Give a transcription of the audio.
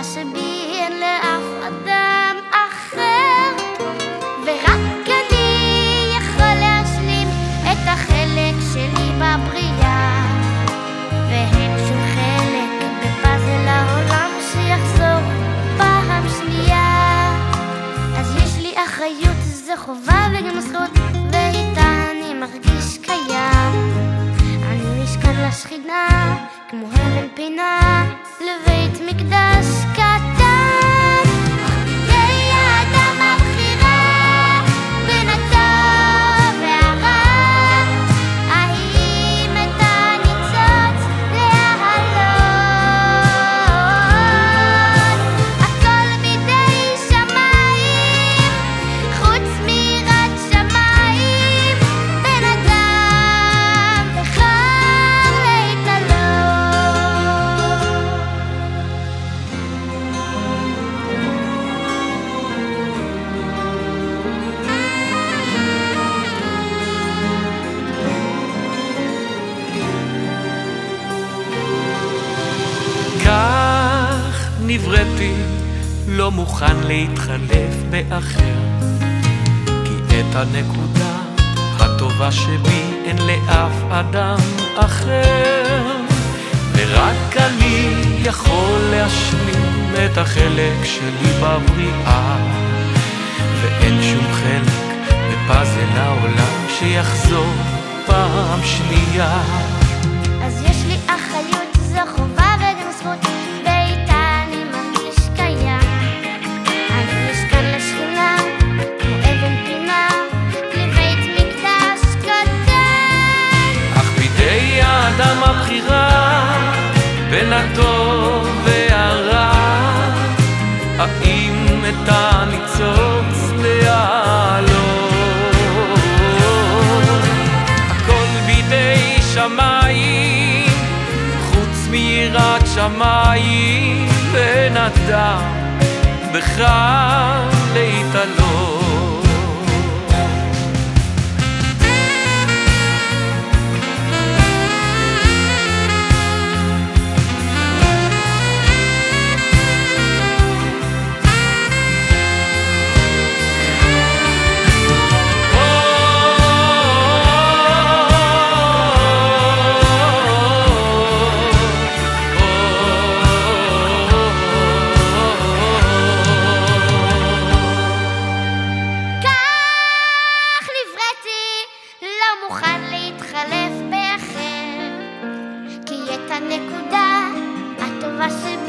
הטובה שבי אין לאף אדם אחר ורק אני יכול להשלים את החלק שלי בבריאה. ואין שום חלק בפאזל העולם שיחזור פעם שנייה. אז יש לי אחריות, זה חובה וגם זכות ואיתה אני מרגיש קיים. אני משכן לשכינה כמו הבל נבראתי, לא מוכן להתחלף באחר. כי את הנקודה הטובה שבי אין לאף אדם אחר. ורק אני יכול להשלים את החלק שלי בבריאה. ואין שום חלק בפאזל העולם שיחזור פעם שנייה. הטוב והרע האם את הניצוץ להעלות? הכל בידי שמיים חוץ מיראת שמיים בן אדם בחר להתעלות מוכן להתחלף באחר, כי את הנקודה הטובה שב...